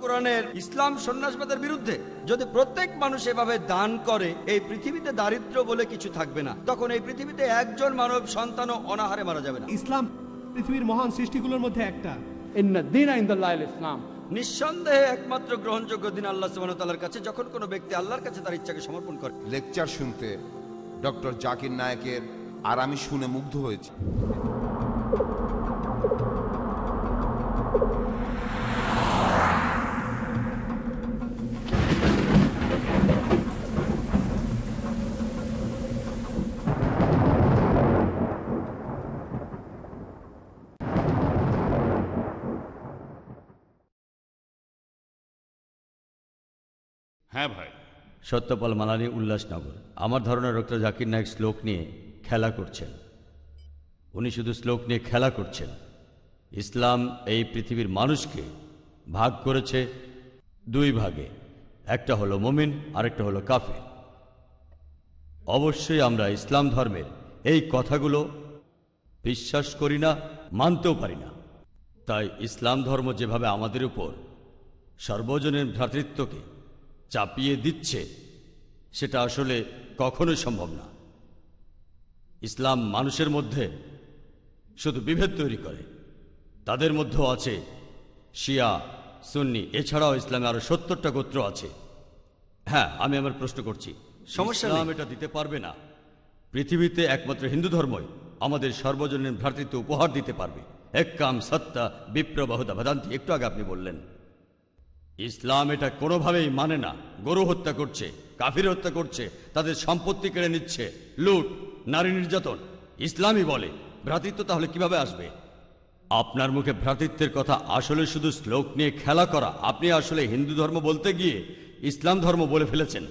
কোরআনের ইসলাম সন্ন্যাসবাদের বিরুদ্ধে যদি প্রত্যেক মানুষ এভাবে দান করে এই পৃথিবীতে দারিদ্র বলে কিছু থাকবে না। তখন এই পৃথিবীতে একজন মানব সন্তানও অনাহারে মারা যাবে না। ইসলাম পৃথিবীর মহান সৃষ্টিগুলোর মধ্যে একটা। Inna dina in the Islam. নিঃসন্দেহে একমাত্র গ্রহণযোগ্য দিন আল্লাহ সুবাহতাল্লার কাছে যখন কোনো ব্যক্তি আল্লাহর কাছে তার ইচ্ছাকে সমর্পণ করে। লেকচার শুনতে ডক্টর জাকির নায়েকের আর আমি শুনে মুগ্ধ হয়েছি। সত্যপাল মালানি উল্লাসনগর। আমার ধারণা ডক্টর জাকির নায়ক শ্লোক নিয়ে খেলা করছেন। উনি শুধু শ্লোক নিয়ে খেলা করছেন। ইসলাম এই পৃথিবীর মানুষকে ভাগ করেছে দুই ভাগে। একটা হলো মোমিন, আরেকটা হলো কাফের। অবশ্যই আমরা ইসলাম ধর্মের এই কথাগুলো বিশ্বাস করি না, মানতেও পারি না। তাই ইসলাম ধর্ম যেভাবে আমাদের উপর সর্বজনের ভ্রাতৃত্বকে চাপিয়ে দিচ্ছে সেটা আসলে কখনোই সম্ভব না। ইসলাম মানুষের মধ্যে শুধু বিভেদ তৈরি করে। তাদের মধ্যেও আছে শিয়া সুন্নি এছাড়াও ইসলামে আরও সত্তরটা গোত্র আছে। হ্যাঁ আমি আমার প্রশ্ন করছি। সমস্যা। ইসলাম এটা দিতে পারবে না। পৃথিবীতে একমাত্র হিন্দু ধর্মই আমাদের সর্বজনীন ভ্রাতৃত্ব উপহার দিতে পারবে। এক কাম সত্তা বিপ্রবাহতা ভেদান্তি। একটু আগে আপনি বললেন। ইসলাম এটা কোনোভাবেই মানে না। গরু হত্যা করছে, কাফির হত্যা করছে, তাদের সম্পত্তি কেড়ে নিচ্ছে, লুট, নারী নির্যাতন। ইসলামই বলে, ভ্রাতৃত্ব তাহলে কীভাবে আসবে? আপনার মুখে ভ্রাতৃত্বের কথা, আসলে শুধু শ্লোক নিয়ে খেলা করা। আপনি আসলে হিন্দু ধর্ম বলতে গিয়ে ইসলাম ধর্ম বলে ফেলেছেন।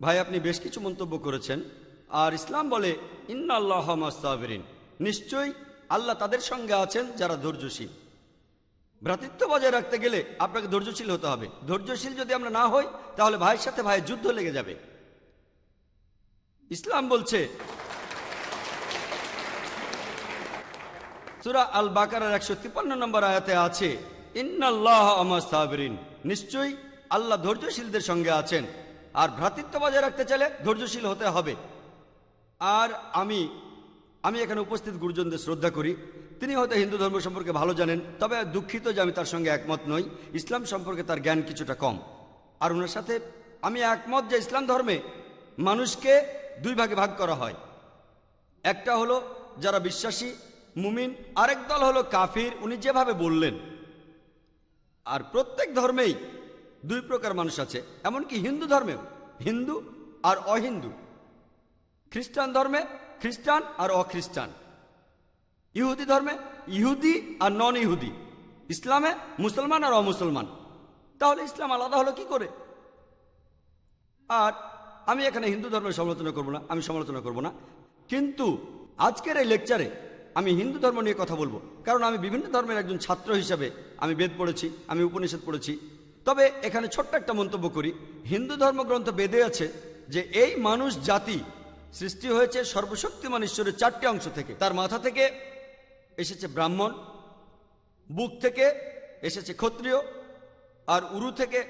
ভাই, আপনি বেশ কিছু মন্তব্য করেছেন। আর ইসলাম বলে ইন্না আল্লাহ নিশ্চয়ই আল্লাহ তাদের সঙ্গে আছেন যারা ধৈর্যশীল। ভ্রাতৃত্ব বজায় রাখতে গেলে আপনাকে ধৈর্যশীল হতে হবে। ধৈর্যশীল যদি আমরা না হই, তাহলে ভাইয়ের সাথে ভাইয়ের যুদ্ধ লেগে যাবে। ইসলাম বলছে, সুরা আল বাকারার একশো তিপ্পান্ন নম্বর আয়াতে আছে, ইন্নাল্লাহ নিশ্চয়ই আল্লাহ ধৈর্যশীলদের সঙ্গে আছেন। আর ভ্রাতৃত্ব বজায় রাখতে চাইলে ধৈর্যশীল হতে হবে। আর আমি আমি এখানে উপস্থিত গুরুজনদের শ্রদ্ধা করি। তিনি হয়তো হিন্দু ধর্ম সম্পর্কে ভালো জানেন, তবে দুঃখিত যে আমি তার সঙ্গে একমত নই। ইসলাম সম্পর্কে তার জ্ঞান কিছুটা কম। আর ওনার সাথে আমি একমত যে ইসলাম ধর্মে মানুষকে দুই ভাগে ভাগ করা হয়। একটা হলো যারা বিশ্বাসী, মুমিন, আরেক দল হলো কাফির, উনি যেভাবে বললেন। আর প্রত্যেক ধর্মেই দুই প্রকার মানুষ আছে, এমনকি হিন্দু ধর্মেও, হিন্দু আর অহিন্দু। খ্রিস্টান ধর্মে খ্রিস্টান আর অখ্রিস্টান। ইহুদি ধর্মে ইহুদি আর নন ইহুদি ইসলামে মুসলমান আর অমুসলমান। তাহলে ইসলাম আলাদা হলো কি করে? আর আমি এখানে হিন্দু ধর্মের সমালোচনা করব না, আমি সমালোচনা করব না। কিন্তু আজকের এই লেকচারে আমি হিন্দু ধর্ম নিয়ে কথা বলব, কারণ আমি বিভিন্ন ধর্মের একজন ছাত্র হিসাবে আমি বেদ পড়েছি, আমি উপনিষদ পড়েছি। তবে এখানে ছোট্ট একটা মন্তব্য করি, হিন্দু ধর্মগ্রন্থ বেদে আছে যে এই মানুষ জাতি সৃষ্টি হয়েছে সর্বশক্তিমান ঈশ্বরের চারটি অংশ থেকে, তার মাথা থেকে এসেছে ব্রাহ্মণ, বুক থেকে এসেছে ক্ষত্রিয়, আর উরু থেকে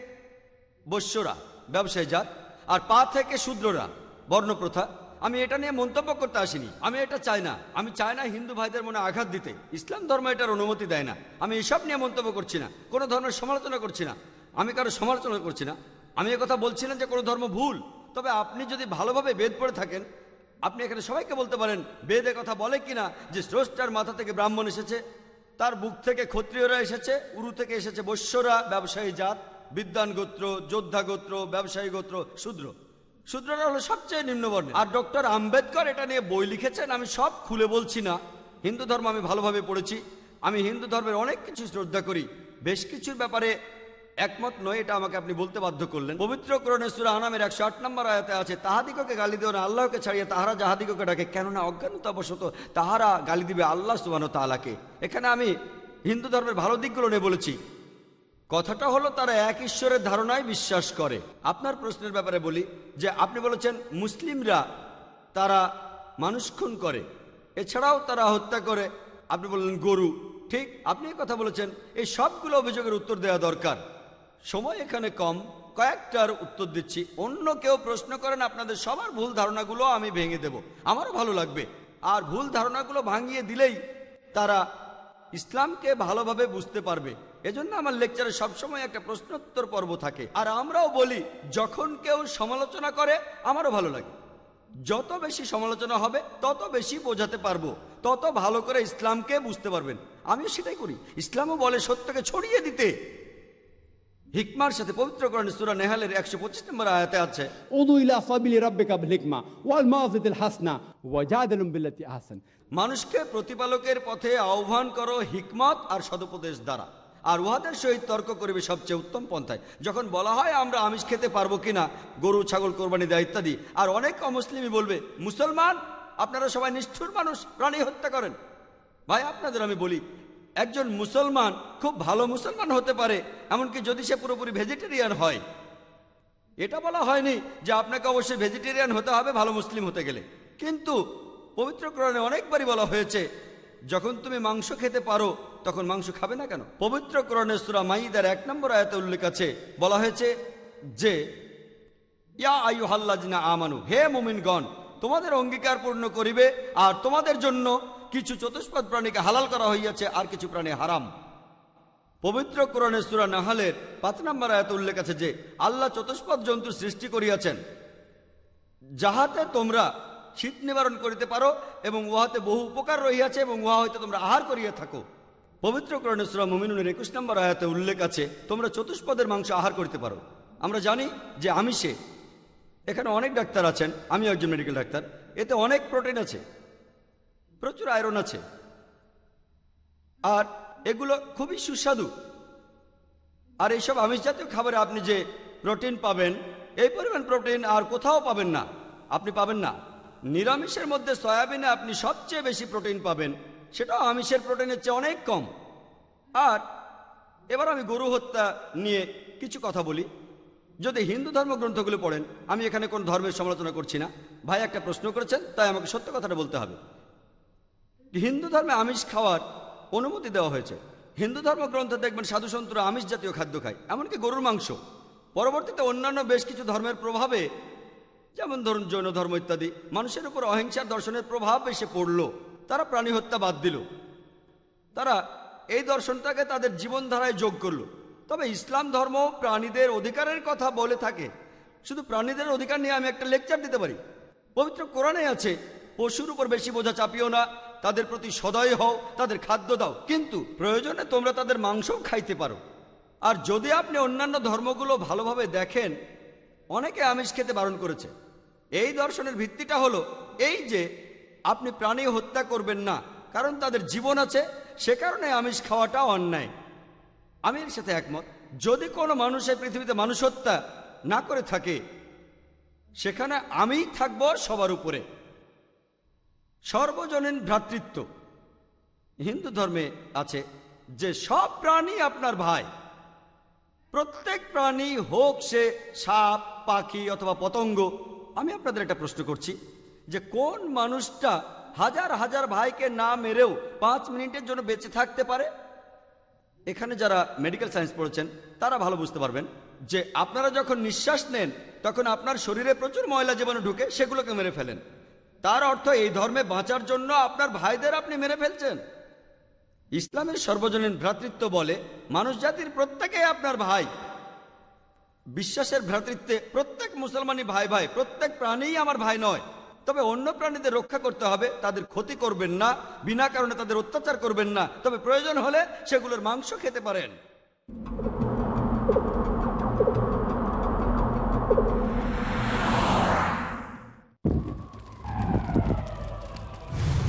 বৈশ্যরা, ব্যবসায়ী জাত, আর পা থেকে শূদ্ররা, বর্ণপ্রথা। আমি এটা নিয়ে মন্তব্য করতে আসিনি। আমি এটা চাই না। আমি চাই না হিন্দু ভাইদের মনে আঘাত দিতে। ইসলাম ধর্ম এটার অনুমতি দেয় না। আমি এসব নিয়ে মন্তব্য করছি না। কোনো ধর্মের সমালোচনা করছি না। আমি কারও সমালোচনা করছি না। আমি কথা বলছি না যে কোনো ধর্ম ভুল। তবে আপনি যদি ভালোভাবে বেদ পড়ে থাকেন আপনি এখানে সবাইকে বলতে পারেন, বেদে কথা বলে কিনা যে স্রষ্টার মাথা থেকে ব্রাহ্মণ এসেছে, তার বুক থেকে ক্ষত্রিয়রা এসেছে, উরু থেকে এসেছে বৈশ্যরা, ব্যবসায়ী জাত বিদ্যান গোত্র, যোদ্ধা গোত্র, ব্যবসায়ী গোত্র, শূদ্র। শূদ্ররা হলো সবচেয়ে নিম্নবর্ণ আর ডক্টর আম্বেদকর এটা নিয়ে বই লিখেছেন, আমি সব খুলে বলছি না। হিন্দু ধর্ম আমি ভালোভাবে পড়েছি। আমি হিন্দু ধর্মের অনেক কিছু শ্রদ্ধা করি। বেশ কিছুর ব্যাপারে একমত নয়, এটা আমাকে আপনি বলতে বাধ্য করলেন। পবিত্র করণে সুরা আনামের একশো আট নম্বর আয়াতে আছে, তাহাদিগকে গালি দিও না, আল্লাহকে ছাড়িয়ে তাহারা যাহাদিগকে ডাকে, কেননা অজ্ঞানতাবশত তাহারা গালি দিবে আল্লাহ সুবান তালাকে এখানে আমি হিন্দু ধর্মের ভালো দিকগুলো নিয়ে বলেছি। কথাটা হলো, তারা এক ঈশ্বরের ধারণায় বিশ্বাস করে। আপনার প্রশ্নের ব্যাপারে বলি, যে আপনি বলেছেন মুসলিমরা তারা মানুষ খুন করে, এছাড়াও তারা হত্যা করে। আপনি বললেন গরু, ঠিক, আপনি কথা বলেছেন। এই সবগুলো অভিযোগের উত্তর দেওয়া দরকার। সময় এখানে কম। কয়েকটার উত্তর দিচ্ছি। অন্য কেউ প্রশ্ন করেন, আপনাদের সবার ভুল ধারণাগুলো আমি ভেঙে দেব। আমারও ভালো লাগবে। আর ভুল ধারণাগুলো ভাঙিয়ে দিলেই তারা ইসলামকে ভালোভাবে বুঝতে পারবে। এজন্য আমার লেকচারে সবসময় একটা প্রশ্নোত্তর পর্ব থাকে। আর আমরাও বলি, যখন কেউ সমালোচনা করে, আমারও ভালো লাগে। যত বেশি সমালোচনা হবে, তত বেশি বোঝাতে পারব। তত ভালো করে ইসলামকে বুঝতে পারবেন। আমিও সেটাই করি। ইসলামও বলে সত্যকে ছড়িয়ে দিতে। হিকমার সাথে পবিত্র করেন সুরা নেহালের একশো পঁচিশ নম্বর আয়াতে আছে উদুইলা সাবিলি রব্বিকা হিকমা ওয়াল মাজিদুল হাসনা ওয়াজাদুল বিল্লাতি আহসান। মানুষকে প্রতিপালকের পথে আহ্বান করো হিকমত আর সদুপদেশ দ্বারা। আর উহাদের সহিত তর্ক করিবে সবচেয়ে উত্তম পন্থায়। যখন বলা হয় আমরা আমিষ খেতে পারব কিনা গরু ছাগল কোরবানি দেয় ইত্যাদি আর অনেক অমুসলিমই বলবে মুসলমান আপনারা সবাই নিষ্ঠুর মানুষ প্রাণী হত্যা করেন। ভাই আপনাদের আমি বলি একজন মুসলমান খুব ভালো মুসলমান হতে পারে, এমনকি যদি সে পুরোপুরি ভেজিটেরিয়ান হয়। এটা বলা হয়নি যে আপনাকে অবশ্যই ভেজিটেরিয়ান হতে হবে, ভালো মুসলিম হতে গেলে। কিন্তু পবিত্র কোরআনে অনেকবারই বলা হয়েছে, যখন তুমি মাংস খেতে পারো, তখন মাংস খাবে না কেন? পবিত্র কোরআনে সুরা মাইদার এক নম্বর আয়াতে উল্লেখ আছে, বলা হয়েছে যে, ইয়া আয়ু হাল্লাজিনা আমানু, হে মুমিনগণ, তোমাদের অঙ্গীকার পূর্ণ করিবে আর তোমাদের জন্য কিছু চতুষ্পদ প্রাণীকে হালাল করা হইয়াছে, আর কিছু প্রাণী হারাম। পবিত্র কোরআনে সুরা নাহালের পাঁচ নম্বর আয়াত উল্লেখ আছে যে, আল্লাহ চতুষ্পদ জন্তু সৃষ্টি করিয়াছেন। যাহাতে তোমরা শীত নিবারণ করিতে পারো এবং উহাতে বহু উপকার রহিয়াছে এবং উহা হইতে তোমরা আহার করিয়া থাকো। পবিত্র কোরআনে সুরা মুমিনুনের একুশ নম্বর আয়াতে উল্লেখ আছে, তোমরা চতুষ্পদের মাংস আহার করতে পারো। আমরা জানি যে আমিষে, এখানে অনেক ডাক্তার আছেন আমি একজন মেডিকেল ডাক্তার, এতে অনেক প্রোটিন আছে। প্রচুর আয়রন আছে। আর এগুলো খুবই সুস্বাদু। আর এইসব আমিষ জাতীয় খাবারে আপনি যে প্রোটিন পাবেন, এই পরিমাণ প্রোটিন আর কোথাও পাবেন না। আপনি পাবেন না। নিরামিষের মধ্যে সয়াবিনে আপনি সবচেয়ে বেশি প্রোটিন পাবেন, সেটাও আমিষের প্রোটিনের চেয়ে অনেক কম। আর এবার আমি গরু হত্যা নিয়ে কিছু কথা বলি। যদি হিন্দু ধর্মগ্রন্থগুলো পড়েন, আমি এখানে কোন ধর্মের সমালোচনা করছি না। ভাই একটা প্রশ্ন করেছেন, তাই আমাকে সত্য কথাটা বলতে হবে। হিন্দু ধর্মে আমিষ খাওয়ার অনুমতি দেওয়া হয়েছে। হিন্দু ধর্মগ্রন্থে দেখবেন সাধু সন্তরা আমিষ জাতীয় খাদ্য খায়, এমনকি গরুর মাংস। পরবর্তীতে অন্যান্য বেশ কিছু ধর্মের প্রভাবে, যেমন ধরুন জৈন ধর্ম ইত্যাদি, মানুষের উপর অহিংসার দর্শনের প্রভাব এসে পড়ল। তারা প্রাণী হত্যা বাদ দিল। তারা এই দর্শনটাকে তাদের জীবনধারায় যোগ করল। তবে ইসলাম ধর্ম প্রাণীদের অধিকারের কথা বলে থাকে। শুধু প্রাণীদের অধিকার নিয়ে আমি একটা লেকচার দিতে পারি। পবিত্র কোরআনে আছে, পশুর উপর বেশি বোঝা চাপিও না তাদের প্রতি সদয় হও, তাদের খাদ্য দাও। কিন্তু প্রয়োজনে তোমরা তাদের মাংসও খাইতে পারো। আর যদি আপনি অন্যান্য ধর্মগুলো ভালোভাবে দেখেন, অনেকে আমিষ খেতে বারণ করেছে। এই দর্শনের ভিত্তিটা হলো এই যে, আপনি প্রাণী হত্যা করবেন না, কারণ তাদের জীবন আছে, সে কারণে আমিষ খাওয়াটা অন্যায়। আমি এর সাথে একমত। যদি কোনো মানুষ এই পৃথিবীতে মানুষ হত্যা না করে থাকে, সেখানে আমিই থাকব সবার উপরে। সর্বজনীন ভ্রাতৃত্ব। হিন্দু ধর্মে আছে যে সব প্রাণী আপনার ভাই। প্রত্যেক প্রাণী হোক সে সাপ, পাখি অথবা পতঙ্গ, আমি আপনাদের একটা প্রশ্ন করছি যে কোন মানুষটা হাজার হাজার ভাইকে না মেরেও পাঁচ মিনিটের জন্য বেঁচে থাকতে পারে? এখানে যারা মেডিকেল সায়েন্স পড়েছেন, তারা ভালো বুঝতে পারবেন যে আপনারা যখন নিঃশ্বাস নেন, তখন আপনার শরীরে প্রচুর ময়লা জীবাণু ঢুকে, সেগুলোকে মেরে ফেলেন। তার অর্থ এই ধর্মে বাঁচার জন্য আপনার ভাইদের আপনি মেরে ফেলছেন। ইসলামের সর্বজনীন ভ্রাতৃত্ব বলে মানুষ জাতির প্রত্যেকেই আপনার ভাই। বিশ্বাসের ভ্রাতৃত্বে প্রত্যেক মুসলমানই ভাই ভাই, প্রত্যেক প্রাণীই আমার ভাই নয়। তবে অন্য প্রাণীদের রক্ষা করতে হবে, তাদের ক্ষতি করবেন না, বিনা কারণে তাদের অত্যাচার করবেন না। তবে প্রয়োজন হলে সেগুলোর মাংস খেতে পারেন।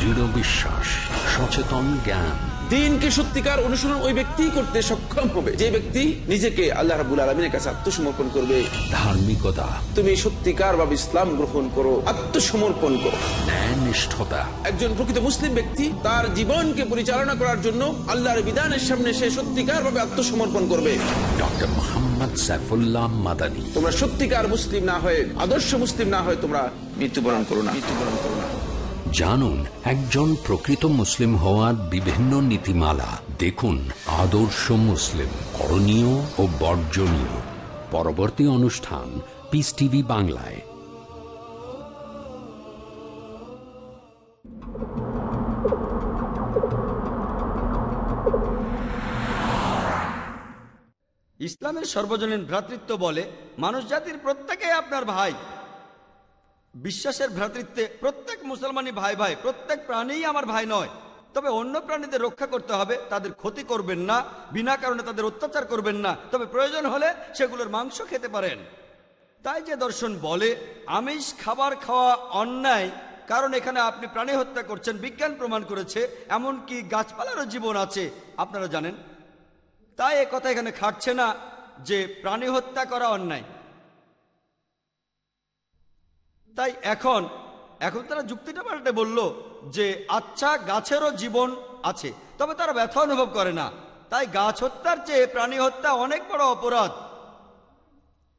দৃঢ় বিশ্বাস সচেতন জ্ঞান। দিনকে সত্যিকার অনুসরণ ওই ব্যক্তিই করতে সক্ষম হবে। যে ব্যক্তি নিজেকে আল্লাহ রাবুল আলমিনের কাছে আত্মসমর্পণ করবে ধার্মিকতা। তুমি সত্যিকার ভাবে ইসলাম গ্রহণ করো আত্মসমর্পণ করো। নিষ্ঠতা একজন প্রকৃত মুসলিম ব্যক্তি তার জীবনকে পরিচালনা করার জন্য আল্লাহর বিধানের সামনে সে সত্যিকার ভাবে আত্মসমর্পণ করবে। ডক্টর মোহাম্মদ সাইফুল্লাহ মাদানী। তোমরা সত্যিকার মুসলিম না হয়ে আদর্শ মুসলিম না হয়ে তোমরা মৃত্যুবরণ করো না। মৃত্যুবরণ করো জানুন, একজন প্রকৃত মুসলিম হওয়ার বিভিন্ন নীতিমালা। দেখুন, আদর্শ মুসলিম, করণীয় ও বর্জনীয়। পরবর্তী অনুষ্ঠান পিস টিভি বাংলায়। ইসলামের সর্বজনীন ভ্রাতৃত্ব বলে মানুষ জাতির প্রত্যেকেই আপনার ভাই। বিশ্বাসের ভ্রাতৃত্বে প্রত্যেক মুসলমানই ভাই ভাই, প্রত্যেক প্রাণীই আমার ভাই নয়। তবে অন্য প্রাণীদের রক্ষা করতে হবে, তাদের ক্ষতি করবেন না, বিনা কারণে তাদের অত্যাচার করবেন না। তবে প্রয়োজন হলে সেগুলোর মাংস খেতে পারেন। তাই যে দর্শন বলে, আমিষ খাবার খাওয়া অন্যায়, কারণ এখানে আপনি প্রাণী হত্যা করছেন, বিজ্ঞান প্রমাণ করেছে, এমনকি গাছপালারও জীবন আছে। আপনারা জানেন? তাই এ কথা এখানে খাটছে না যে প্রাণী হত্যা করা অন্যায়। তাই এখন এখন তারা যুক্তিটা পাল্টে বলল যে আচ্ছা গাছেরও জীবন আছে, তবে তারা ব্যথা অনুভব করে না। তাই গাছ হত্যার চেয়ে প্রাণী হত্যা অনেক বড় অপরাধ।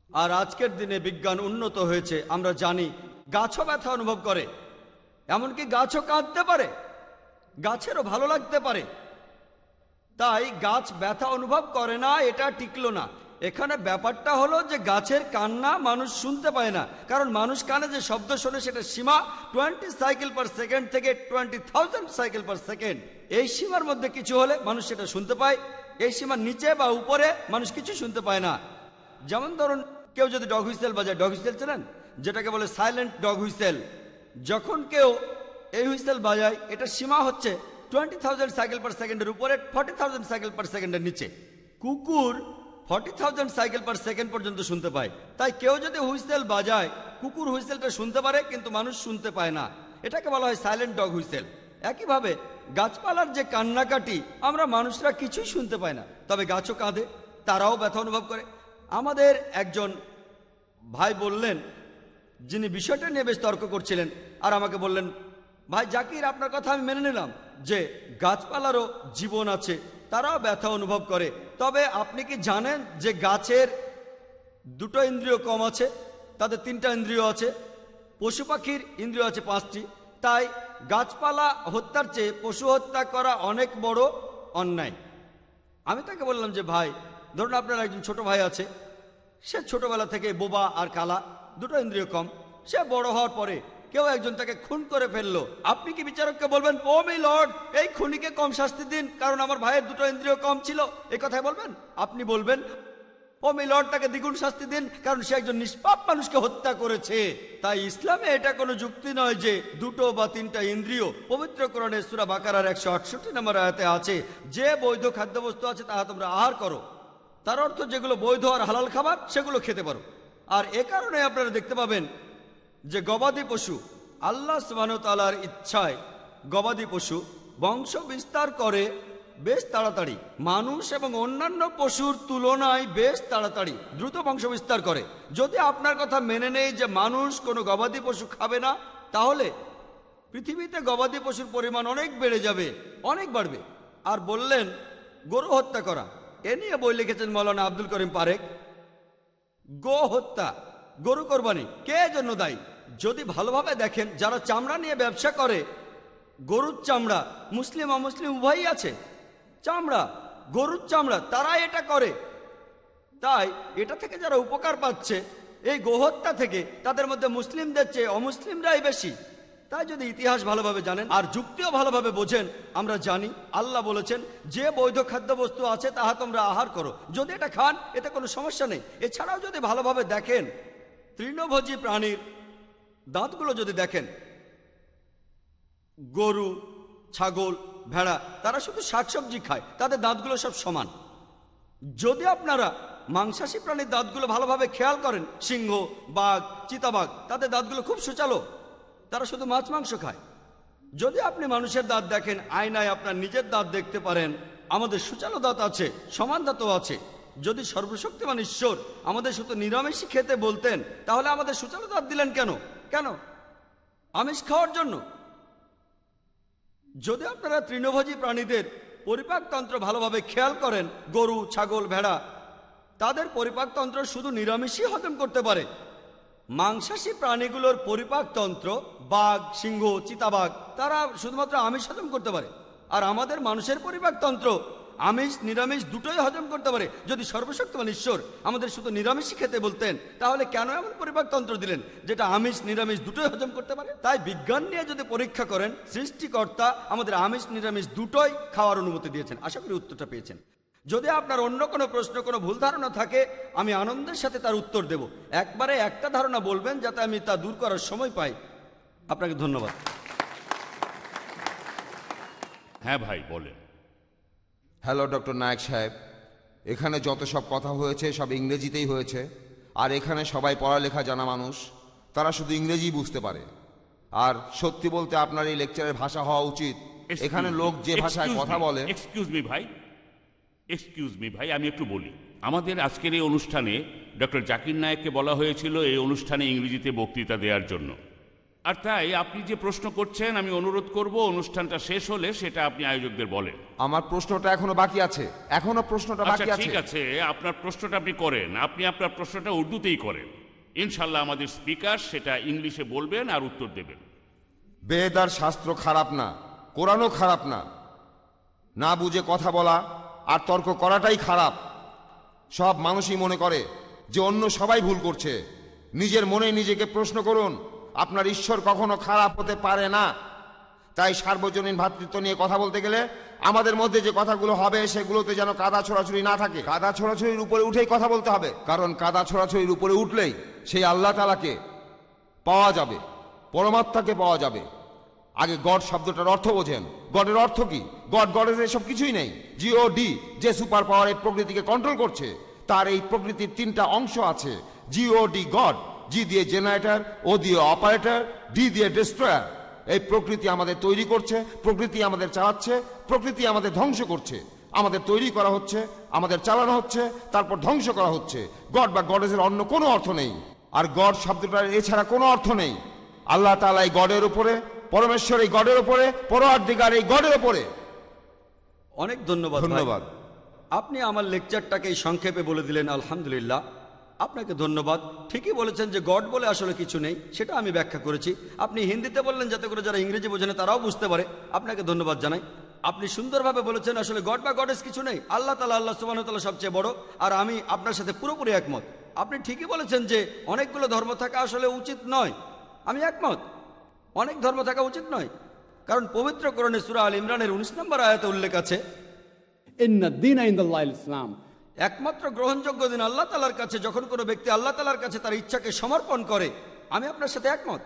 আর আজকের দিনে বিজ্ঞান উন্নত হয়েছে, আমরা জানি গাছও ব্যথা অনুভব করে, এমনকি গাছও কাঁদতে পারে, গাছেরও ভালো লাগতে পারে। তাই গাছ ব্যথা অনুভব করে না, এটা টিকলো না। এখানে ব্যাপারটা হলো যে গাছের কান্না মানুষ শুনতে পায় না। কারণ মানুষ কানে যে শব্দ শোনে সেটা সীমা টোয়েন্টি সাইকেল পার সেকেন্ড থেকে twenty thousand cycle per second. এই সীমার মধ্যে কিছু হলে মানুষ সেটা শুনতে পায়। এই সীমার নিচে বা উপরে মানুষ কিছু শুনতে পায় না। যেমন ধরুন, কেউ যদি ডগ হুইসেল বাজায়, ডগ হুইসেল চেনেন? যেটাকে বলে সাইলেন্ট ডগ হুইসেল। যখন কেউ এই হুইসেল বাজায়, এটা সীমা হচ্ছে টোয়েন্টি থাউজেন্ড সাইকেল পার সেকেন্ডের উপরে, ফর্টি থাউজেন্ড সাইকেল পার সেকেন্ডের নিচে। কুকুর forty thousand cycle per second পর্যন্ত শুনতে পায়। তাই কেউ যদি হুইসেল বাজায়, কুকুর হুইসেলটা শুনতে পারে, কিন্তু মানুষ শুনতে পায় না। এটাকে বলা হয় সাইলেন্ট ডগ হুইসেল। একইভাবে গাছপালার যে কান্নাকাটি, আমরা মানুষরা কিছুই শুনতে পাই না। তবে গাছও কাঁদে, তারাও ব্যথা অনুভব করে। আমাদের একজন ভাই বললেন, যিনি বিষয়টা নিয়ে বেশ তর্ক করছিলেন, আর আমাকে বললেন, ভাই জাকির, আপনার কথা আমি মেনে নিলাম যে গাছপালারও জীবন আছে তারাও ব্যথা অনুভব করে। তবে আপনি কি জানেন যে গাছের দুটো ইন্দ্রিয় কম আছে, তাদের তিনটা ইন্দ্রিয় আছে? পশু পাখির ইন্দ্রিয় আছে পাঁচটি। তাই গাছপালা হত্যার চেয়ে পশু হত্যা করা অনেক বড় অন্যায়। আমি তাকে বললাম যে, ভাই, ধরুন আপনার একজন ছোট ভাই আছে। সে ছোটবেলা থেকে বোবা আর কালা, দুটো ইন্দ্রিয় কম। সে বড় হওয়ার পরে কেউ একজন তাকে খুন করে ফেলল। আপনি কি বিচারককে বলবেন, ও মি লর্ড, এই খুনিকে কম শাস্তি দিন, কারণ আমার ভাইয়ের দুটো ইন্দ্রিয় কম ছিল এই কথাই বলবেন? আপনি বলবেন, ও মি লর্ড, তাকে দ্বিগুণ শাস্তি দিন, কারণ সে একজন নিষ্পাপ মানুষকে হত্যা করেছে তাই ইসলামে এটা কোনো যুক্তি নয় যে দুটো বা তিনটা ইন্দ্রিয় পবিত্র করণে সুরা বাকারার একশো আটষট্টি নম্বর আয়াতে আছে, যে বৈধ খাদ্যবস্তু আছে তাহা তোমরা আহার করো। তার অর্থ যেগুলো বৈধ আর হালাল খাবার, সেগুলো খেতে পারো। আর এ কারণে আপনারা দেখতে পাবেন যে গবাদি পশু আল্লাহ সুবাহতালার ইচ্ছায় গবাদি পশু বংশ বিস্তার করে বেশ তাড়াতাড়ি। মানুষ এবং অন্যান্য পশুর তুলনায় বেশ তাড়াতাড়ি দ্রুত বংশ বিস্তার করে। যদি আপনার কথা মেনে নেই যে মানুষ কোনো গবাদি পশু খাবে না, তাহলে পৃথিবীতে গবাদি পশুর পরিমাণ অনেক বেড়ে যাবে, অনেক বাড়বে। আর বললেন, গরু হত্যা করা। এ নিয়ে বই লিখেছেন মৌলানা আব্দুল করিম পারেক। গো হত্যা, গরু কোরবানি, কে জন্য দায়ী? যদি ভালোভাবে দেখেন, যারা চামড়া নিয়ে ব্যবসা করে, গরুর চামড়া, মুসলিম, অমুসলিম উভয়ই আছে। চামড়া, গরুর চামড়া তারা এটা করে। তাই এটা থেকে যারা উপকার পাচ্ছে, এই গোহত্যা থেকে তাদের মধ্যে মুসলিমদের চেয়ে অমুসলিমরাই বেশি। তাই যদি ইতিহাস ভালোভাবে জানেন আর যুক্তিও ভালোভাবে বোঝেন, আমরা জানি, আল্লাহ বলেছেন, যে বৈধ খাদ্যবস্তু আছে, তাহা তোমরা আহার করো। যদি এটা খান, এতে কোনো সমস্যা নেই। এছাড়াও যদি ভালোভাবে দেখেন, তৃণভোজী প্রাণীর দাঁতগুলো যদি দেখেন, গরু, ছাগল, ভেড়া, তারা শুধু শাকসবজি খায়, তাদের দাঁতগুলো সব সমান। যদি আপনারা মাংসাশী প্রাণীর দাঁতগুলো ভালোভাবে খেয়াল করেন, সিংহ, বাঘ, চিতাবাঘ, তাদের দাঁতগুলো খুব সুচালো, তারা শুধু মাছ মাংস খায়। যদি আপনি মানুষের দাঁত দেখেন, আয়নায় আপনার নিজের দাঁত দেখতে পারেন, আমাদের সুচালো দাঁত আছে, সমান দাঁতও আছে। যদি সর্বশক্তিমান ঈশ্বর আমাদের শুধু নিরামিষই খেতে বলতেন, তাহলে আমাদের সুচালো দাঁত দিলেন কেন? কেন? আমিষ খাওয়ার জন্য? যদি আপনারা তৃণভোজী প্রাণীদের পরিপাকতন্ত্র ভালোভাবে খেয়াল করেন, গরু, ছাগল, ভেড়া, তাদের পরিপাকতন্ত্র শুধু নিরামিষই হজম করতে পারে। মাংসাশী প্রাণীগুলোর পরিপাকতন্ত্র, বাঘ, সিংহ, চিতাবাঘ, তারা শুধুমাত্র আমিষ হজম করতে পারে। আর আমাদের মানুষের পরিপাকতন্ত্র আমিষ, নিরামিষ দুটোই হজম করতে পারে। যদি সর্বশক্তিমান ঈশ্বর আমাদের শুধু নিরামিষই খেতে বলতেন, তাহলে কেন এমন পরিপাকতন্ত্র দিলেন যেটা আমিষ, নিরামিষ দুটোই হজম করতে পারে? তাই বিজ্ঞান নিয়ে যদি পরীক্ষা করেন, সৃষ্টিকর্তা আমাদের আমিষ, নিরামিষ দুটোই খাওয়ার অনুমতি দিয়েছেন। আশা করি উত্তরটা পেয়েছেন। যদি আপনার অন্য কোনো প্রশ্ন, কোনো ভুল ধারণা থাকে, আমি আনন্দের সাথে তার উত্তর দেব। একবারে একটা ধারণা বলবেন যাতে আমি তা দূর করার সময় পাই। আপনাকে ধন্যবাদ। হ্যাঁ ভাই, বলেন। হ্যালো ডক্টর নায়ক সাহেব এখানে যত সব কথা হয়েছে সব ইংরেজিতেই হয়েছে। আর এখানে সবাই পড়ালেখা জানা মানুষ। তারা শুধু ইংরেজি বুঝতে পারে। আর সত্যি বলতে আপনার এই লেকচারের ভাষা হওয়া উচিত। এখানে লোক যে ভাষায় কথা বলে এক্সকিউজ মি ভাই। এক্সকিউজ মি ভাই আমি একটু বলি। আমাদের আজকের এই অনুষ্ঠানে ডক্টর জাকির নায়েককে বলা হয়েছিল এই অনুষ্ঠানে ইংরেজিতে বক্তৃতা দেওয়ার জন্য। আর তাই আপনি যে প্রশ্ন করছেন আমি অনুরোধ করব অনুষ্ঠানটা শেষ হলে সেটা আপনি আয়োজকদের বলেন। আমার প্রশ্নটা এখনও বাকি আছে। এখনও প্রশ্নটা আচ্ছা বাকি আছে। ঠিক আছে আপনার প্রশ্নটা আপনি করেন। আপনি আপনার প্রশ্নটা উর্দুতেই করেন। ইনশাল্লাহ আমাদের স্পিকার সেটা ইংলিশে বলবেন আর উত্তর দেবেন। বেদ আর শাস্ত্র খারাপ না কোরআনও খারাপ না। না বুঝে কথা বলা আর তর্ক করাটাই খারাপ। সব মানুষই মনে করে যে অন্য সবাই ভুল করছে। নিজের মনে নিজেকে প্রশ্ন করুন আপনার ঈশ্বর কখনো খারাপ হতে পারে না। তাই সার্বজনীন ভ্রাতৃত্ব নিয়ে কথা বলতে গেলে আমাদের মধ্যে যে কথাগুলো হবে, সেগুলোতে যেন কাদা ছোড়াছুড়ি না থাকে। কাদা ছোড়াছুড়ির উপরে উঠেই কথা বলতে হবে। কারণ কাদা ছোড়াছুড়ির উপরে উঠলেই সেই আল্লাহ তালাকে পাওয়া যাবে, পরমাত্মাকে পাওয়া যাবে। আগে গড শব্দটার অর্থ বোঝেন। গডের অর্থ কি? গড, গডের এসব কিছুই নেই। জিও ডি যে সুপার পাওয়ার এই প্রকৃতিকে কন্ট্রোল করছে, তার এই প্রকৃতির তিনটা অংশ আছে। Jio D god. জি দিয়ে জেনারেটর ও দিয়ে অপারেটর ডি দিয়ে ডিস্ট্রয়ার এই প্রকৃতি আমাদের তৈরি করছে প্রকৃতি আমাদের চালাচ্ছে প্রকৃতি আমাদের ধ্বংস করছে। আমাদের তৈরি করা হচ্ছে আমাদের চালানো হচ্ছে তারপর ধ্বংস করা হচ্ছে। গড বা গডেজের অন্য কোনো অর্থ নেই। আর গড শব্দটার এছাড়া কোনো অর্থ নেই। আল্লাহ তালা এই গডের উপরে পরমেশ্বর এই গডের উপরে পরোয়ার্দিগার এই গডের উপরে। অনেক ধন্যবাদ ধন্যবাদ। আপনি আমার লেকচারটাকে সংক্ষেপে বলে দিলেন আলহামদুলিল্লাহ। আপনাকে ধন্যবাদ। ঠিকই বলেছেন যে গড বলে আসলে কিছু নেই, সেটা আমি ব্যাখ্যা করেছি। আপনি হিন্দিতে বললেন, যাতে করে যারা ইংরেজি বোঝে না তারাও বুঝতে পারে। আপনাকে ধন্যবাদ জানাই। আপনি সুন্দরভাবে বলেছেন আসলে গড বা গডেস কিছু নেই। আল্লাহ তালা আল্লাহ সুবাহতাল্লাহ সবচেয়ে বড়। আর আমি আপনার সাথে পুরোপুরি একমত। আপনি ঠিকই বলেছেন যে অনেকগুলো ধর্ম থাকা আসলে উচিত নয়। আমি একমত। অনেক ধর্ম থাকা উচিত নয়। কারণ পবিত্র করণে সুরা আল ইমরানের উনিশ নম্বর আয়াতে উল্লেখ আছে the Islam. একমাত্র গ্রহণযোগ্য দিন আল্লাহ তালার কাছে, যখন কোনো ব্যক্তি আল্লাহ তালার কাছে তার ইচ্ছাকে সমর্পণ করে, আমি আপনার সাথে একমত।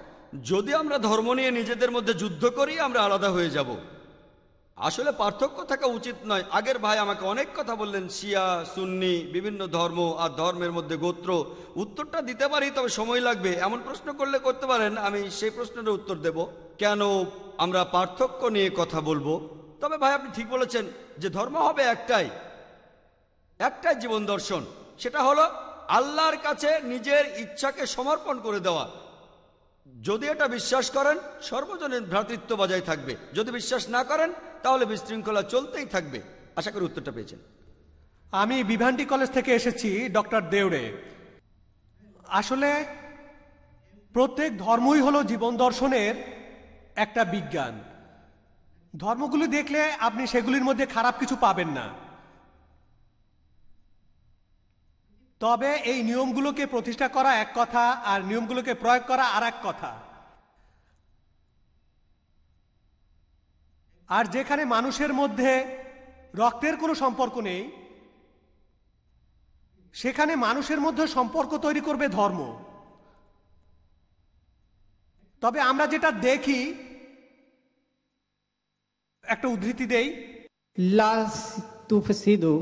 যদি আমরা ধর্ম নিয়ে নিজেদের মধ্যে যুদ্ধ করি, আমরা আলাদা হয়ে যাব। আসলে পার্থক্য থাকা উচিত নয়। আগের ভাই আমাকে অনেক কথা বললেন, শিয়া, সুন্নি, বিভিন্ন ধর্ম আর ধর্মের মধ্যে গোত্র। উত্তরটা দিতে পারি, তবে সময় লাগবে। এমন প্রশ্ন করলে করতে পারেন, আমি সেই প্রশ্নের উত্তর দেব। কেন আমরা পার্থক্য নিয়ে কথা বলব? তবে ভাই, আপনি ঠিক বলেছেন যে ধর্ম হবে একটাই। একটাই জীবন দর্শন, সেটা হলো আল্লাহর কাছে নিজের ইচ্ছাকে সমর্পণ করে দেওয়া। যদি এটা বিশ্বাস করেন সর্বজনীন ভ্রাতৃত্ব বজায় থাকবে। যদি বিশ্বাস না করেন, তাহলে বিশৃঙ্খলা চলতেই থাকবে। আশা করি উত্তরটা পেয়েছেন। আমি বিভান্ডি কলেজ থেকে এসেছি, ডক্টর দেওড়ে আসলে প্রত্যেক ধর্মই হলো জীবন দর্শনের একটা বিজ্ঞান। ধর্মগুলি দেখলে আপনি সেগুলির মধ্যে খারাপ কিছু পাবেন না। তবে এই নিয়মগুলোকে প্রতিষ্ঠা করা এক কথা আর নিয়মগুলোকে প্রয়োগ করা আর এক কথা। আর যেখানে মানুষের মধ্যে রক্তের কোনো সম্পর্ক নেই, সেখানে মানুষের মধ্যে সম্পর্ক তৈরি করবে ধর্ম। তবে আমরা যেটা দেখি, একটা উদ্ধৃতি দেই। লাস তুফসিদু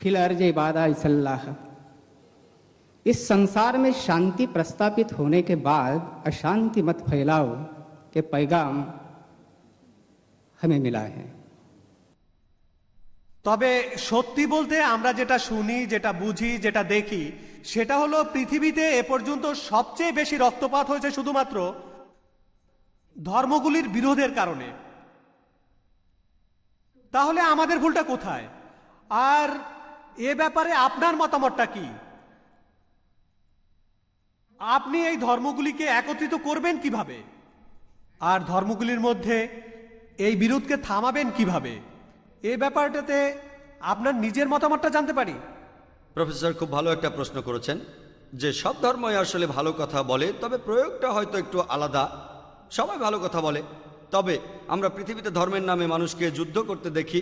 ফিলার যে বাদা ইসাল্লাহ इस संसार में शांति प्रस्तापित होने के बाद अशांति मत फैलाओ के पैगाम हमें मिला है তবে সত্যি বলতে আমরা যেটা শুনি যেটা বুঝি যেটা দেখি সেটা হলো পৃথিবীতে এ পর্যন্ত সবচেয়ে বেশি রক্তপাত হয়েছে শুধুমাত্র ধর্মগুলির বিরোধের কারণে তাহলে আমাদের ভুলটা কোথায় আর এ ব্যাপারে আপনার মতামতটা কি আপনি এই ধর্মগুলিকে একত্রিত করবেন কীভাবে? আর ধর্মগুলির মধ্যে এই বিরোধকে থামাবেন কীভাবে? এ ব্যাপারটাতে আপনার নিজের মতামতটা জানতে পারি। প্রফেসর, খুব ভালো একটা প্রশ্ন করেছেন যে সব ধর্মই আসলে ভালো কথা বলে, তবে প্রয়োগটা হয়তো একটু আলাদা। সবাই ভালো কথা বলে। তবে আমরা পৃথিবীতে ধর্মের নামে মানুষকে যুদ্ধ করতে দেখি।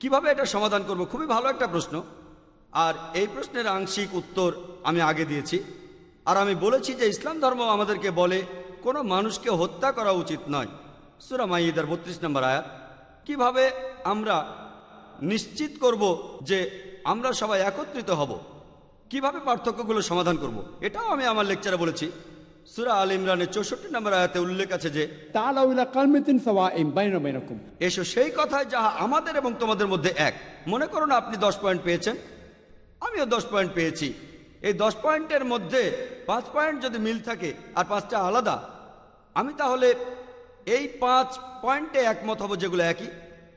কীভাবে এটা সমাধান করব? খুবই ভালো একটা প্রশ্ন। আর এই প্রশ্নের আংশিক উত্তর আমি আগে দিয়েছি। আর আমি বলেছি যে ইসলাম ধর্ম আমাদেরকে বলে কোনো মানুষকে হত্যা করা উচিত নয়। সুরামাইদার বত্রিশ নম্বর আয়াত কীভাবে আমরা নিশ্চিত করব যে আমরা সবাই একত্রিত হব? কীভাবে পার্থক্যগুলো সমাধান করব। এটাও আমি আমার লেকচারে বলেছি। সুরা আল ইমরানের চৌষট্টি নম্বর আয়াতে উল্লেখ আছে যে এসো সেই কথায় যাহা আমাদের এবং তোমাদের মধ্যে এক। মনে করো না আপনি দশ পয়েন্ট পেয়েছেন? আমিও দশ পয়েন্ট পেয়েছি। এই দশ পয়েন্টের মধ্যে পাঁচ পয়েন্ট যদি মিল থাকে আর পাঁচটা আলাদা আমি তাহলে এই পাঁচ পয়েন্টে একমত হব যেগুলো একই।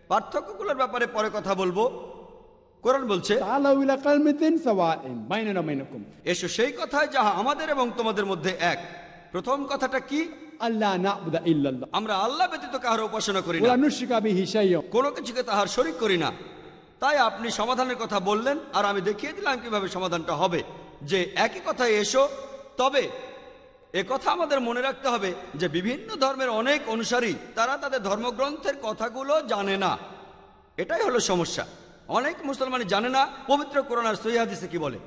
পার্থক্যগুলোর ব্যাপারে পরে কথা বলব। কোরআন বলছে এসো সেই কথায় যাহা আমাদের এবং তোমাদের মধ্যে এক। প্রথম কথাটা কি? আল্লাহ আমরা আল্লাহ ব্যতীত কাহার উপাসনা করি না। কোনো কিছুকে তাহার শরিক করি না। তাই আপনি সমাধানের কথা বললেন আর আমি দেখিয়ে দিলাম কীভাবে সমাধানটা হবে। যে একই কথায় এসো। তবে কথা আমাদের মনে রাখতে হবে যে বিভিন্ন ধর্মের অনেক অনুসারী তারা তাদের ধর্মগ্রন্থের কথাগুলো জানে না। এটাই হলো সমস্যা। অনেক মুসলমান জানে না, পবিত্র কোরআন আর সহিহাদিসে কি বলে?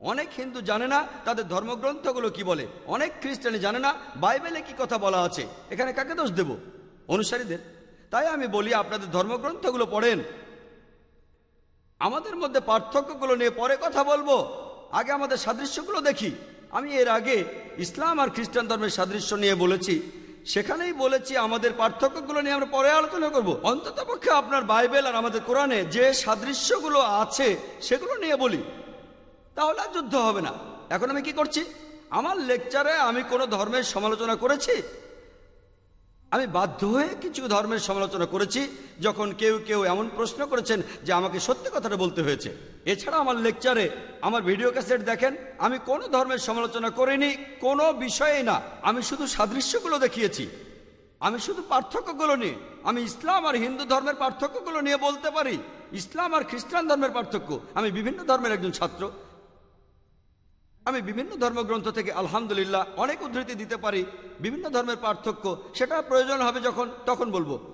অনেক হিন্দু জানে না, তাদের ধর্মগ্রন্থগুলো কি বলে? অনেক খ্রিস্টানি জানে না, বাইবেলে কি কথা বলা আছে? এখানে কাকে দোষ দেব? অনুসারীদের। তাই আমি বলি, আপনাদের ধর্মগ্রন্থগুলো পড়েন। আমাদের মধ্যে পার্থক্যগুলো নিয়ে পরে কথা বলব। আগে আমাদের সাদৃশ্যগুলো দেখি। আমি এর আগে ইসলাম আর খ্রিস্টান ধর্মের সাদৃশ্য নিয়ে বলেছি। সেখানেই বলেছি আমাদের পার্থক্যগুলো নিয়ে আমরা পরে আলোচনা করব। অন্তত পক্ষে আপনার বাইবেল আর আমাদের কোরআনে যে সাদৃশ্যগুলো আছে সেগুলো নিয়ে বলি। তাহলে আর যুদ্ধ হবে না। এখন আমি কি করছি? আমার লেকচারে আমি কোনো ধর্মের সমালোচনা করেছি? আমি বাধ্য হয়ে কিছু ধর্মের সমালোচনা করেছি, যখন কেউ কেউ এমন প্রশ্ন করেছেন যে আমাকে সত্যি কথাটা বলতে হয়েছে। এছাড়া আমার লেকচারে, আমার ভিডিও ক্যাসেট দেখেন, আমি কোনো ধর্মের সমালোচনা করিনি, কোনো বিষয়ে না। আমি শুধু সাদৃশ্যগুলো দেখিয়েছি। আমি শুধু পার্থক্যগুলো নিয়ে, আমি ইসলাম আর হিন্দু ধর্মের পার্থক্যগুলো নিয়ে বলতে পারি। ইসলাম আর খ্রিস্টান ধর্মের পার্থক্য। আমি বিভিন্ন ধর্মের একজন ছাত্র। আমি বিভিন্ন ধর্মগ্রন্থ থেকে আলহামদুলিল্লাহ অনেক উদ্ধৃতি দিতে পারি, বিভিন্ন ধর্মের পার্থক্য, সেটা প্রয়োজন হবে যখন, তখন বলব।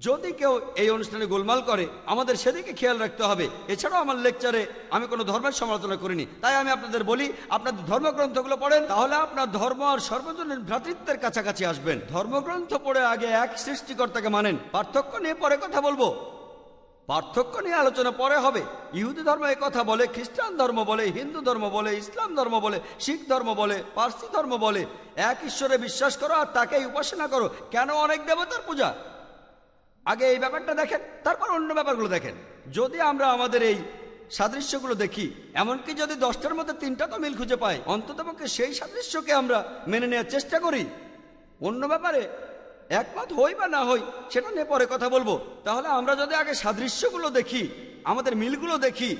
যদি কেউ এই অনুষ্ঠানে গোলমাল করে, আমাদের সেদিকে খেয়াল রাখতে হবে। এছাড়াও আমার লেকচারে আমি কোনো ধর্মের সমালোচনা করিনি। তাই আমি আপনাদের বলি আপনাদের ধর্মগ্রন্থগুলো পড়েন, তাহলে আপনার ধর্ম আর সর্বজনীন ভ্রাতৃত্বের কাছাকাছি আসবেন। ধর্মগ্রন্থ পড়ে আগে এক সৃষ্টিকর্তাকে মানেন। পার্থক্য নিয়ে পরে কথা বলব। পার্থক্য নিয়ে আলোচনা পরে হবে। ইহুদি ধর্ম এ কথা বলে, খ্রিস্টান ধর্ম বলে, হিন্দু ধর্ম বলে, ইসলাম ধর্ম বলে, শিখ ধর্ম বলে, পার্সি ধর্ম বলে। এক ঈশ্বরে বিশ্বাস করো আর তাকেই উপাসনা করো। কেন অনেক দেবতার পূজা? আগে এই ব্যাপারটা দেখেন, তারপর অন্য ব্যাপারগুলো দেখেন। যদি আমরা আমাদের এই সাদৃশ্যগুলো দেখি, এমনকি যদি দশটার মধ্যে তিনটা তো মিল খুঁজে পাই, অন্ততপক্ষে সেই সাদৃশ্যকে আমরা মেনে নেওয়ার চেষ্টা করি। অন্য ব্যাপারে একমত হই বা না হই, সেটা নিয়ে পরে কথা বলব। তাহলে আমরা যদি আগে সাদৃশ্যগুলো দেখি, আমাদের মিলগুলো দেখি,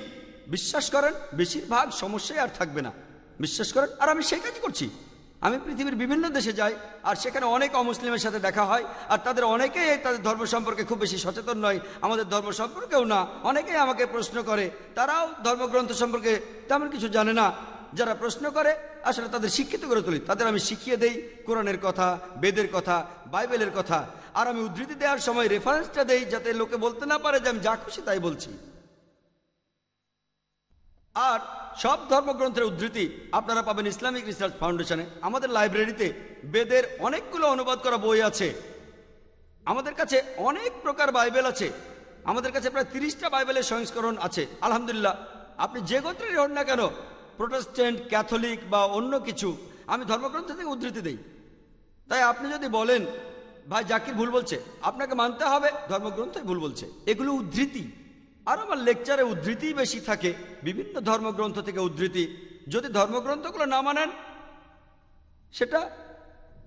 বিশ্বাস করেন, বেশিরভাগ সমস্যাই আর থাকবে না। বিশ্বাস করেন, আর আমি সেই কাজ করছি। আমি পৃথিবীর বিভিন্ন দেশে যাই, আর সেখানে অনেক অমুসলিমের সাথে দেখা হয়, আর তাদের অনেকেই তাদের ধর্ম সম্পর্কে খুব বেশি সচেতন নয়, আমাদের ধর্ম সম্পর্কেও না। অনেকেই আমাকে প্রশ্ন করে, তারাও ধর্মগ্রন্থ সম্পর্কে তেমন কিছু জানে না। যারা প্রশ্ন করে আসলে তাদের শিক্ষিত করে তুলি। তাদের আমি শিখিয়ে দেই কোরআনের কথা, বেদের কথা, বাইবেলের কথা। আর আমি উদ্ধৃতি দেওয়ার সময় রেফারেন্সটা দেই যাতে লোকে বলতে না পারে যে আমি যা খুশি তাই বলছি। আর সব ধর্মগ্রন্থের উদ্ধৃতি আপনারা পাবেন ইসলামিক রিসার্চ ফাউন্ডেশনে। আমাদের লাইব্রেরিতে বেদের অনেকগুলো অনুবাদ করা বই আছে। আমাদের কাছে অনেক প্রকার বাইবেল আছে। আমাদের কাছে প্রায় তিরিশটা বাইবেলের সংস্করণ আছে। আলহামদুলিল্লাহ, আপনি যে গোত্রের হন না কেন প্রোটেস্ট্যান্ট, ক্যাথলিক বা অন্য কিছু, আমি ধর্মগ্রন্থ থেকে উদ্ধৃতি দেই। তাই আপনি যদি বলেন, ভাই জাকির ভুল বলছে। আপনাকে মানতে হবে, ধর্মগ্রন্থই ভুল বলছে। এগুলো উদ্ধৃতি। আর আমার লেকচারে উদ্ধৃতি বেশি থাকে, বিভিন্ন ধর্মগ্রন্থ থেকে উদ্ধৃতি। যদি ধর্মগ্রন্থগুলো না মানেন, সেটা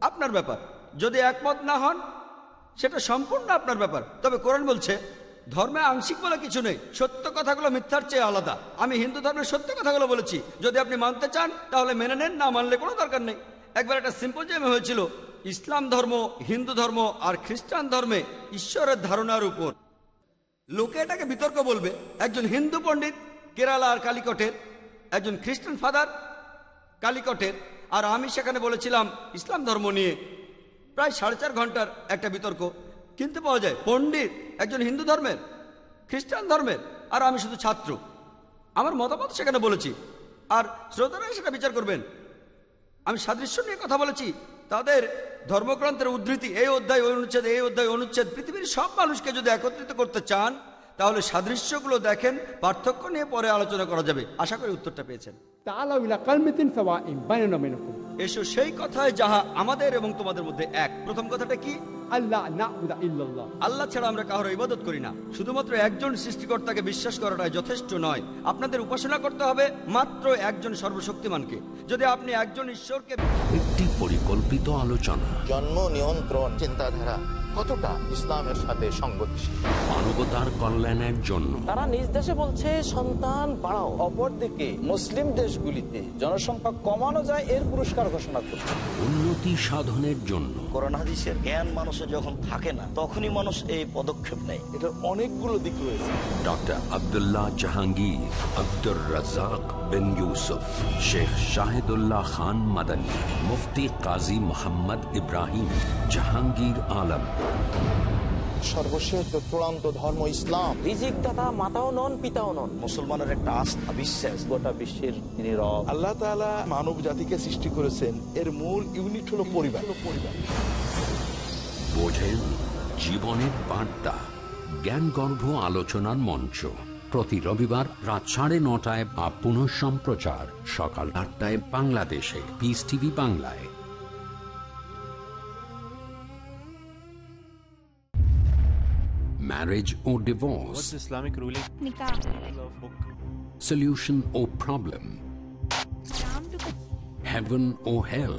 আপনার ব্যাপার। যদি একমত না হন, সেটা সম্পূর্ণ আপনার ব্যাপার। তবে কোরআন বলছে ধর্মে আংশিক বলে কিছু নেই, সত্য কথাগুলো মিথ্যার চেয়ে আলাদা। আমি হিন্দু ধর্মের সত্য কথাগুলো বলেছি, যদি আপনি মানতে চান, তাহলে মেনে নেন, না মানলে কোনো দরকার নেই। একবার একটা সিম্পোজিয়ামে হয়েছিল, ইসলাম ধর্ম, হিন্দু ধর্ম আর খ্রিস্টান ধর্মে ঈশ্বরের ধারণার উপর। লোকে এটাকে বিতর্ক বলবে, একজন হিন্দু পণ্ডিত, কেরালা আর কালিকটের, একজন খ্রিস্টান ফাদার, কালিকটের, আর আমি সেখানে বলেছিলাম, ইসলাম ধর্ম নিয়ে প্রায় সাড়ে চার ঘণ্টার একটা বিতর্ক। কিনতে পাওয়া যায়। পণ্ডিত একজন হিন্দু ধর্মের খ্রিস্টান ধর্মের আর আমি শুধু ছাত্র। আমার মতামত সেখানে বলেছি। আর শ্রোতারাই সেটা বিচার করবেন। আমি সাদৃশ্য নিয়ে কথা বলেছি। তাদের ধর্মগ্রন্থের উদ্ধৃতি এই অধ্যায় অনুচ্ছেদ এই অধ্যায় অনুচ্ছেদ পৃথিবীর সব মানুষকে যদি একত্রিত করতে চান তাহলে সাদৃশ্যগুলো দেখেন পার্থক্য নিয়ে পরে আলোচনা করা যাবে। আশা করি উত্তরটা পেয়েছেন। এসো সেই কথায় যাহা আমাদের এবং তোমাদের মধ্যে এক। প্রথম কথাটা কি? আল্লাহ ইল্লাল্লাহ। আল্লাহ ছাড়া আমরা কারও ইবাদত করি না। শুধুমাত্র একজন সৃষ্টিকর্তাকে বিশ্বাস যথেষ্ট নয়। আপনাদের উপাসনা করতে হবে মাত্র একজন সর্বশক্তিমানকে। যদি আপনি একজন ঈশ্বরকে একটি পরিকল্পিত আলোচনা। জন্ম নিয়ন্ত্রণ চিন্তাধারা কতটা ইসলামের সাথে মানবতার কল্যাণের জন্য। তারা বলছে সন্তান অপরদিকে মুসলিম দেশগুলিতে জনসংখ্যা কমানো যায় এর পুরস্কার ঘোষণা উন্নতি সাধনের জন্য। জ্ঞান মানুষের যখন থাকে না তখনই মানুষ এই পদক্ষেপ নেয়। এটার অনেকগুলো দিক রয়েছে। ডক্টর আব্দুল্লাহ জাহাঙ্গীর আব্দুর রাজাক বিন ইউসুফ শেখ শাহিদুল্লাহ খান মাদানী মুফতি কাজী মোহাম্মদ ইব্রাহিম জাহাঙ্গীর আলম। সর্বশেষ চূড়ান্ত ধর্ম ইসলাম রিজিক দাতা মাতাও নন পিতাও নন। মুসলমানের একটা আস্থা বিশ্বাস। গোটা বিশ্বের তিনি রব। আল্লাহ তাআলা মানব জাতিকে সৃষ্টি করেছেন। এর মূল ইউনিট হলো পরিবার পরিবার। বোঝেন জীবনের বার্তা জ্ঞানগর্ভ আলোচনার মঞ্চ। প্রতি রবিবার রাত সাড়ে নটায় বা পুনঃ সম্প্রচার সকাল আটটায় বাংলাদেশে। পিস টিভি বাংলায়। Marriage or divorce, What's Islamic ruling? solution or problem, heaven or hell.